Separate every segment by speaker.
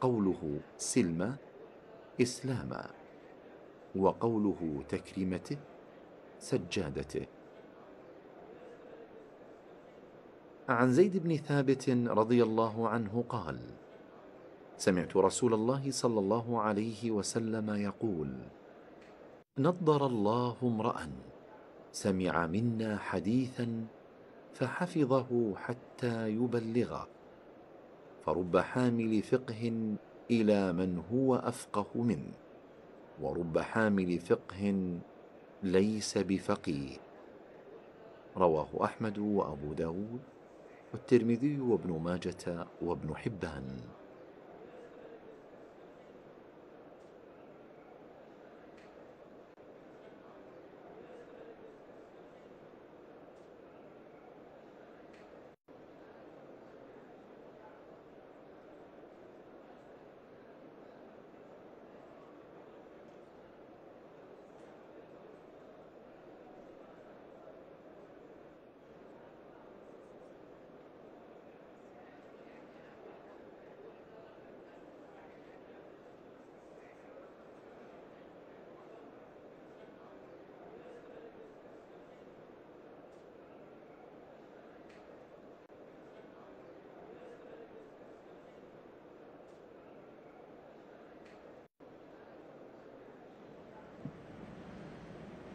Speaker 1: قوله سلم إسلاما وقوله تكريمته سجادته. عن زيد بن ثابت رضي الله عنه قال سمعت رسول الله صلى الله عليه وسلم يقول نضر الله امرا سمع منا حديثا فحفظه حتى يبلغه. فرب حامل فقه إلى من هو افقه منه ورب حامل فقه ليس بفقيه رواه أحمد وأبو داود والترمذي وابن ماجة وابن حبان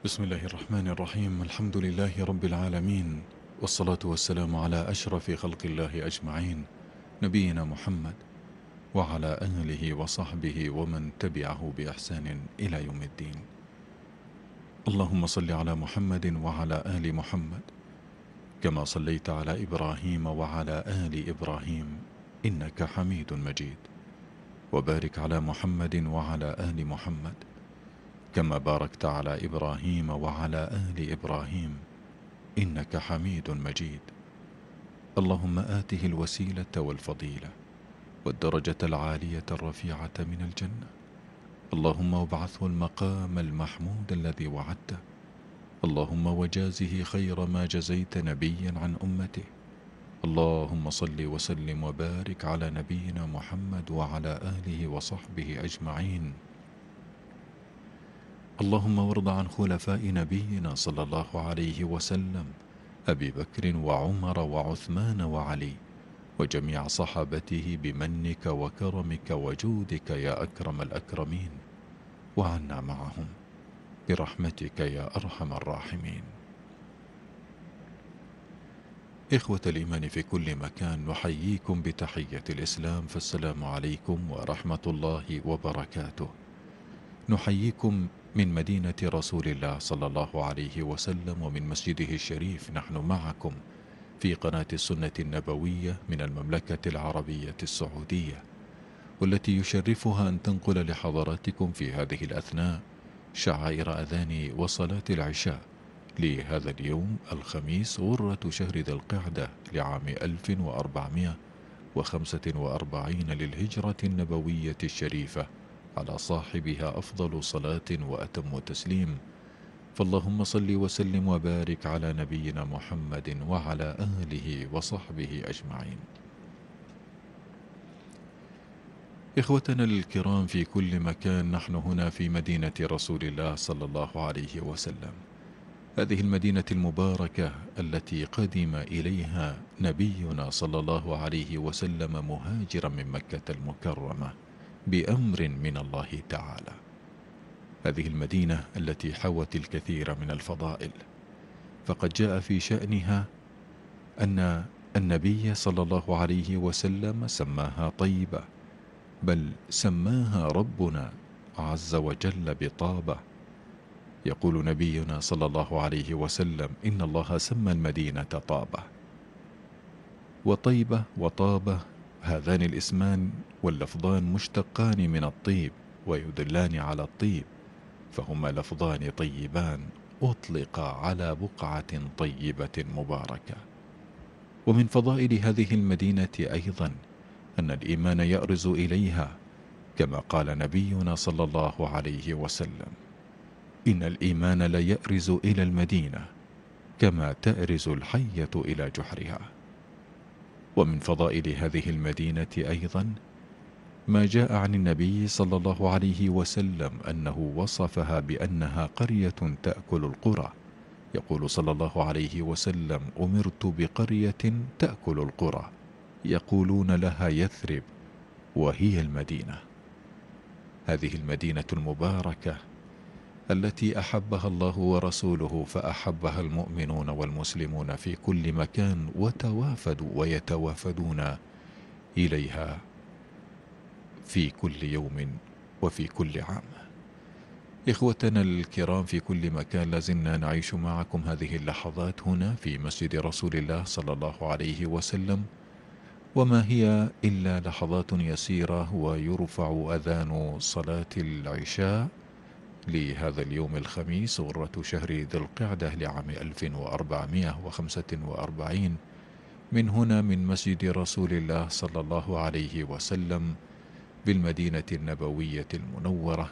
Speaker 2: بسم الله الرحمن الرحيم الحمد لله رب العالمين والصلاة والسلام على أشرف خلق الله أجمعين نبينا محمد وعلى آله وصحبه ومن تبعه بإحسان إلى يوم الدين اللهم صل على محمد وعلى آل محمد كما صليت على إبراهيم وعلى آل إبراهيم إنك حميد مجيد وبارك على محمد وعلى آل محمد كما باركت على إبراهيم وعلى آل إبراهيم إنك حميد مجيد. اللهم آته الوسيلة والفضيلة والدرجة العالية الرفيعة من الجنة. اللهم وابعثه المقام المحمود الذي وعدته. اللهم وجازه خير ما جزيت نبيا عن أمته. اللهم صل وسلم وبارك على نبينا محمد وعلى آله وصحبه أجمعين. اللهم وارض عن خلفاء نبينا صلى الله عليه وسلم أبي بكر وعمر وعثمان وعلي وجميع صحابته بمنك وكرمك وجودك يا أكرم الأكرمين وعنا معهم برحمتك يا أرحم الراحمين. إخوة الإيمان في كل مكان نحييكم بتحية الإسلام فالسلام عليكم ورحمة الله وبركاته. نحييكم من مدينة رسول الله صلى الله عليه وسلم ومن مسجده الشريف. نحن معكم في قناة السنة النبوية من المملكة العربية السعودية والتي يشرفها أن تنقل لحضراتكم في هذه الأثناء شعائر أذان وصلاة العشاء لهذا اليوم الخميس غرة شهر ذي القعدة لعام 1445 للهجرة النبوية الشريفة. على صاحبها أفضل صلاة وأتم تسليم. فاللهم صل وسلم وبارك على نبينا محمد وعلى آله وصحبه أجمعين. إخوتنا الكرام في كل مكان نحن هنا في مدينة رسول الله صلى الله عليه وسلم. هذه المدينة المباركة التي قدم إليها نبينا صلى الله عليه وسلم مهاجرا من مكة المكرمة. بأمر من الله تعالى. هذه المدينة التي حوت الكثير من الفضائل. فقد جاء في شأنها أن النبي صلى الله عليه وسلم سماها طيبة بل سماها ربنا عز وجل بطابة. يقول نبينا صلى الله عليه وسلم إن الله سمى المدينة طابة. وطيبة وطابة هذان الإسمان واللفظان مشتقان من الطيب ويدلان على الطيب فهما لفظان طيبان أطلق على بقعة طيبة مباركة. ومن فضائل هذه المدينة أيضا أن الإيمان يأرز إليها كما قال نبينا صلى الله عليه وسلم إن الإيمان ليأرز إلى المدينة كما تأرز الحية إلى جحرها. ومن فضائل هذه المدينة أيضا ما جاء عن النبي صلى الله عليه وسلم أنه وصفها بأنها قرية تأكل القرى. يقول صلى الله عليه وسلم أمرت بقرية تأكل القرى. يقولون لها يثرب وهي المدينة. هذه المدينة المباركة التي أحبها الله ورسوله فأحبها المؤمنون والمسلمون في كل مكان وتوافدوا ويتوافدون إليها في كل يوم وفي كل عام. إخوتنا الكرام في كل مكان لازلنا نعيش معكم هذه اللحظات هنا في مسجد رسول الله صلى الله عليه وسلم. وما هي إلا لحظات يسيرة ويرفع أذان صلاة العشاء. لهذا اليوم الخميس غرة شهر ذي القعدة لعام 1445 من هنا من مسجد رسول الله صلى الله عليه وسلم بالمدينة النبوية المنورة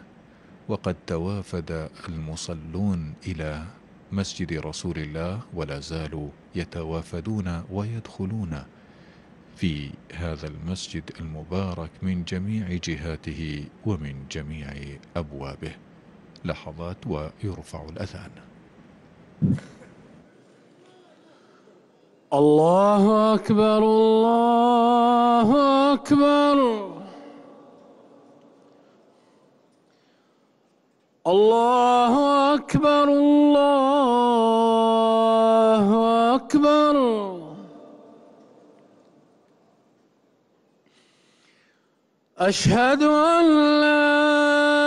Speaker 2: وقد توافد المصلون إلى مسجد رسول الله ولا زالوا يتوافدون ويدخلون في هذا المسجد المبارك من جميع جهاته ومن جميع أبوابه. لحظات ويرفع الأذان.
Speaker 3: الله أكبر الله أكبر. الله أكبر الله أكبر. أشهد أن لا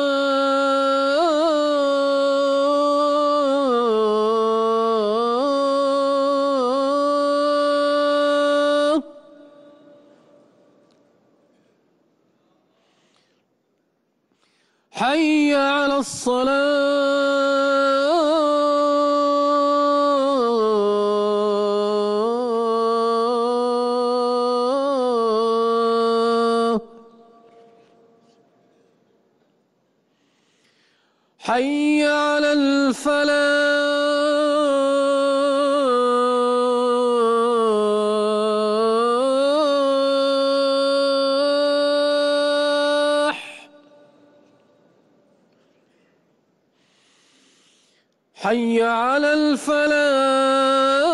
Speaker 3: حي على الفلاح.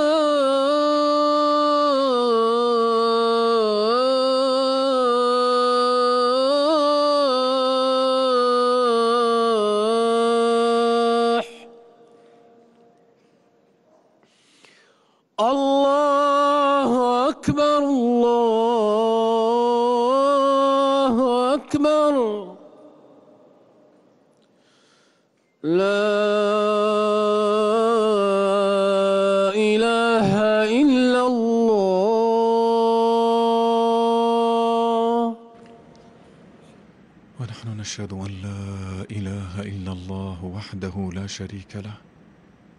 Speaker 2: شريك له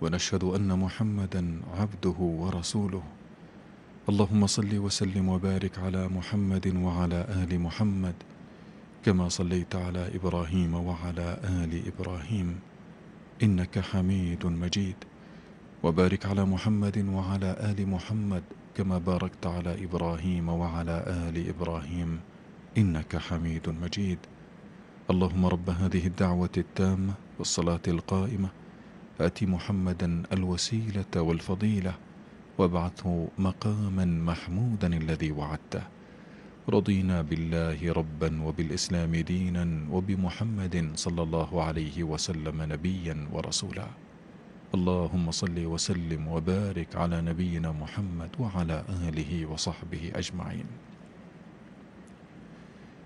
Speaker 2: ونشهد أن محمدا عبده ورسوله. اللهم صل وسلم وبارك على محمد وعلى آل محمد كما صليت على إبراهيم وعلى آل إبراهيم إنك حميد مجيد. وبارك على محمد وعلى آل محمد كما باركت على إبراهيم وعلى آل إبراهيم إنك حميد مجيد. اللهم رب هذه الدعوة التامة والصلاة القائمة. آت محمدا الوسيلة والفضيلة وابعثه مقاما محمودا الذي وعدته. رضينا بالله ربا وبالإسلام دينا وبمحمد صلى الله عليه وسلم نبيا ورسولا. اللهم صل وسلم وبارك على نبينا محمد وعلى آله وصحبه أجمعين.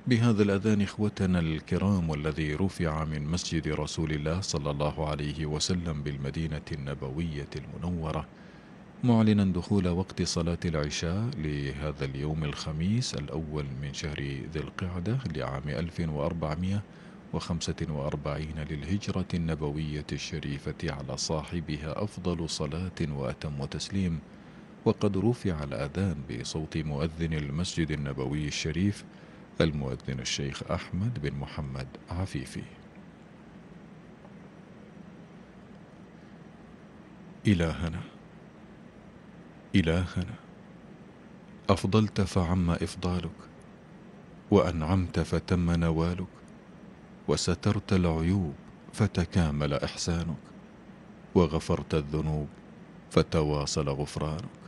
Speaker 2: بهذا الأذان إخوتنا الكرام والذي رفع من مسجد رسول الله صلى الله عليه وسلم بالمدينة النبوية المنورة معلنا دخول وقت صلاة العشاء لهذا اليوم الخميس الأول من شهر ذي القعدة لعام 1445 للهجرة النبوية الشريفة على صاحبها أفضل صلاة وأتم تسليم. وقد رفع الأذان بصوت مؤذن المسجد النبوي الشريف المؤذن الشيخ أحمد بن محمد عفيفي. إلهنا إلهنا أفضلت فعم إفضالك وأنعمت فتم نوالك وسترت العيوب فتكامل إحسانك وغفرت الذنوب فتواصل غفرانك.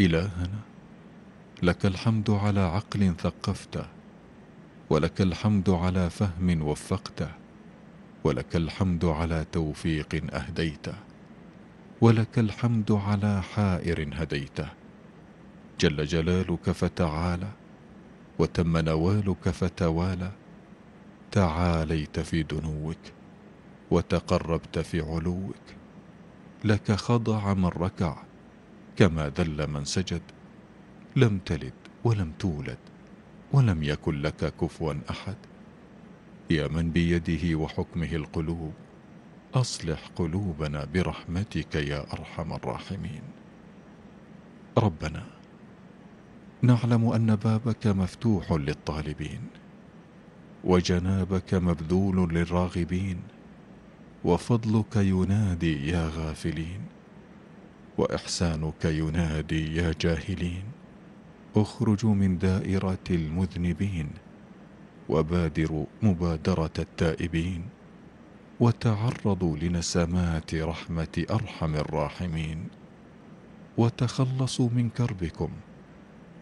Speaker 2: إلهنا لك الحمد على عقل ثقفته ولك الحمد على فهم وفقته ولك الحمد على توفيق أهديته ولك الحمد على حائر هديته. جل جلالك فتعالى وتم نوالك فتوالى تعاليت في دنوك وتقربت في علوك. لك خضع من ركع كما ذل من سجد. لم تلد ولم تولد ولم يكن لك كفوا أحد. يا من بيده وحكمه القلوب أصلح قلوبنا برحمتك يا أرحم الراحمين. ربنا نعلم أن بابك مفتوح للطالبين وجنابك مبذول للراغبين وفضلك ينادي يا غافلين وإحسانك ينادي يا جاهلين. اخرجوا من دائرة المذنبين وبادروا مبادرة التائبين وتعرضوا لنسمات رحمة أرحم الراحمين وتخلصوا من كربكم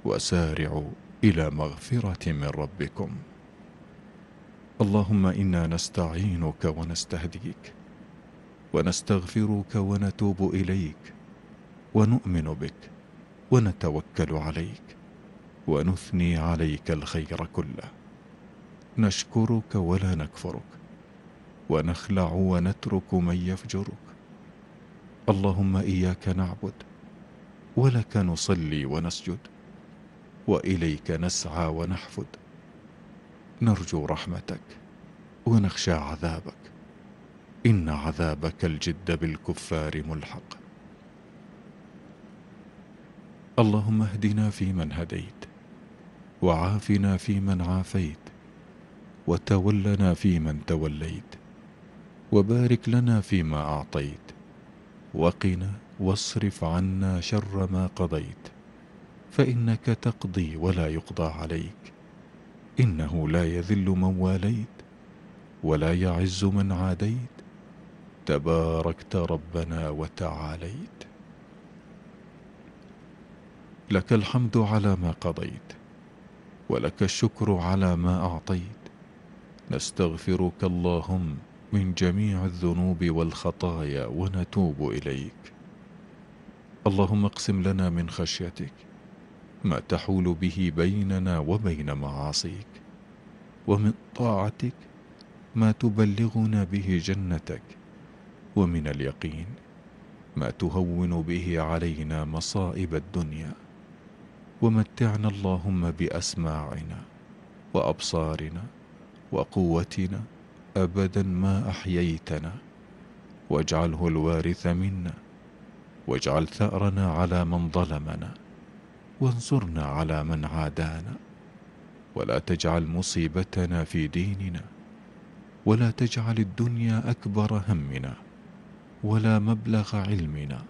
Speaker 2: وسارعوا إلى مغفرة من ربكم. اللهم إنا نستعينك ونستهديك ونستغفرك ونتوب إليك ونؤمن بك ونتوكل عليك. ونثني عليك الخير كله. نشكرك ولا نكفرك. ونخلع ونترك من يفجرك. اللهم إياك نعبد ولك نصلي ونسجد وإليك نسعى ونحفد. نرجو رحمتك ونخشى عذابك. إن عذابك الجد بالكفار ملحق. اللهم اهدنا فيمن هديت وعافنا فيمن عافيت وتولنا فيمن توليت وبارك لنا فيما أعطيت وقنا واصرف عنا شر ما قضيت فإنك تقضي ولا يقضى عليك إنه لا يذل من واليت ولا يعز من عاديت تباركت ربنا وتعاليت. لك الحمد على ما قضيت ولك الشكر على ما أعطيت. نستغفرك اللهم من جميع الذنوب والخطايا ونتوب إليك. اللهم اقسم لنا من خشيتك ما تحول به بيننا وبين معاصيك. ومن طاعتك ما تبلغنا به جنتك. ومن اليقين ما تهون به علينا مصائب الدنيا. ومتعنا اللهم بأسماعنا وأبصارنا وقوتنا أبدا ما أحييتنا واجعله الوارث منا واجعل ثأرنا على من ظلمنا وانصرنا على من عادانا ولا تجعل مصيبتنا في ديننا ولا تجعل الدنيا أكبر همنا ولا مبلغ علمنا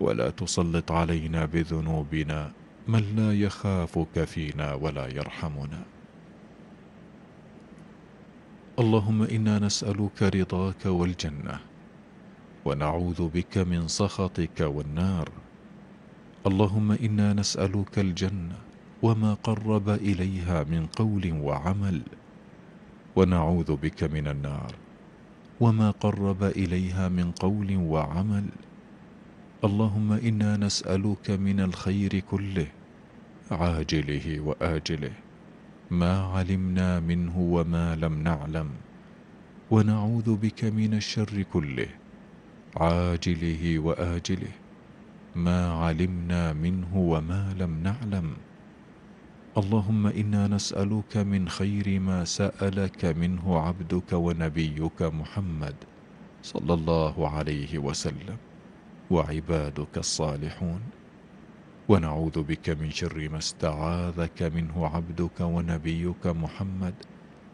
Speaker 2: ولا تسلط علينا بذنوبنا من لا يخافك فينا ولا يرحمنا. اللهم إنا نسألك رضاك والجنة ونعوذ بك من سخطك والنار. اللهم إنا نسألك الجنة وما قرب إليها من قول وعمل ونعوذ بك من النار وما قرب إليها من قول وعمل. اللهم إنا نسألك من الخير كله عاجله وآجله ما علمنا منه وما لم نعلم ونعوذ بك من الشر كله عاجله وآجله ما علمنا منه وما لم نعلم. اللهم إنا نسألك من خير ما سألك منه عبدك ونبيك محمد صلى الله عليه وسلم. وعبادك الصالحون. ونعوذ بك من شر ما استعاذك منه عبدك ونبيك محمد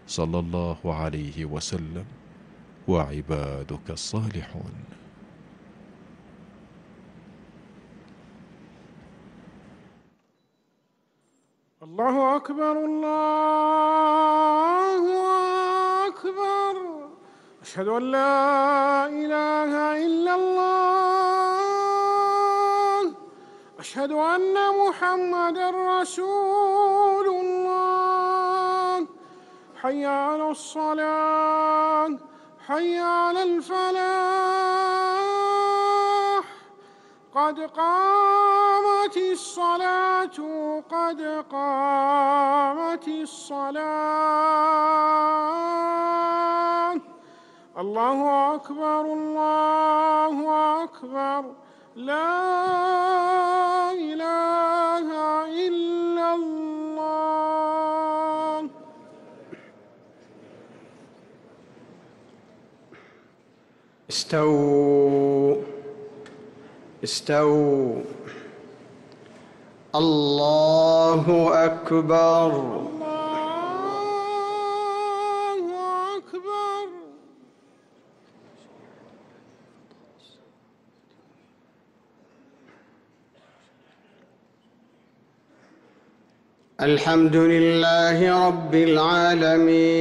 Speaker 2: صلى الله عليه وسلم. وعبادك الصالحون.
Speaker 4: الله أكبر الله أكبر. أشهد أن لا إله إلا الله. أشهد أن محمدا رسول الله. حي على الصلاة حي على الفلاح. قد قامت الصلاة قد قامت الصلاة. الله أكبر الله أكبر. لا
Speaker 5: استووا. استووا. الله أكبر.
Speaker 4: الله أكبر
Speaker 5: الحمد لله رب العالمين.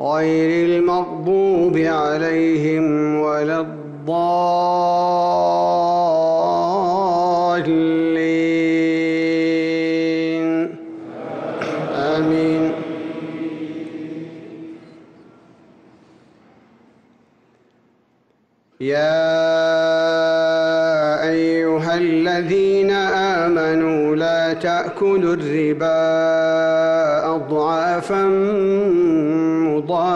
Speaker 5: غير المغضوب عليهم ولا الضالين. آمين. يا أيها الذين آمنوا لا تأكلوا الربا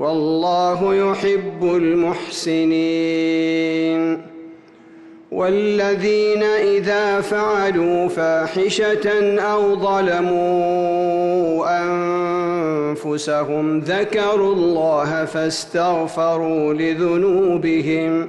Speaker 5: والله يحب المحسنين. والذين إذا فعلوا فاحشة أو ظلموا أنفسهم ذكروا الله فاستغفروا لذنوبهم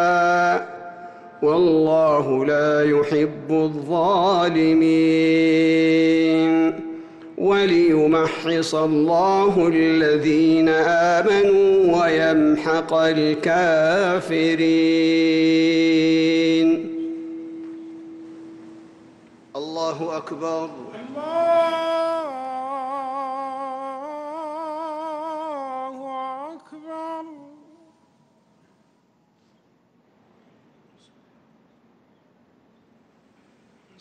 Speaker 5: والله لا يحب الظالمين. وليمحص الله الذين آمنوا ويمحق الكافرين. الله أكبر.
Speaker 4: الله أكبر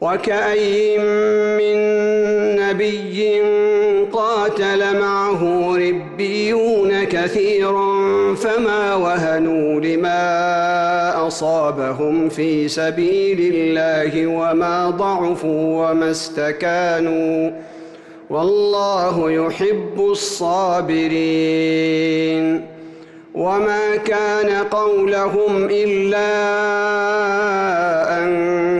Speaker 5: وكأي من نبي قاتل معه ربيون كثير فما وهنوا لما أصابهم في سبيل الله وما ضعفوا وما استكانوا والله يحب الصابرين وما كان قولهم إلا أن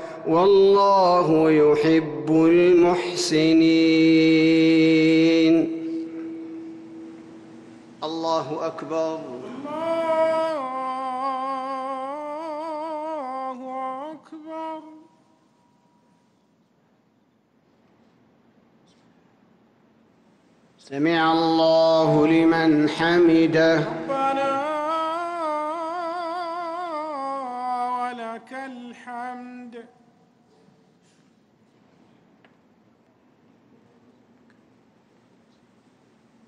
Speaker 5: والله يحب المحسنين. الله أكبر.
Speaker 4: الله أكبر.
Speaker 5: سمع الله لمن حمده.
Speaker 4: ربنا ولك الحمد.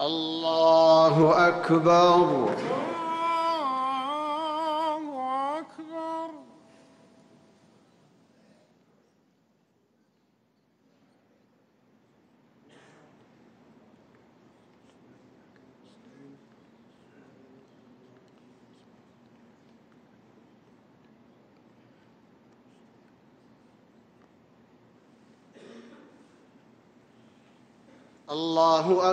Speaker 5: الله أكبر
Speaker 4: الله أكبر
Speaker 5: الله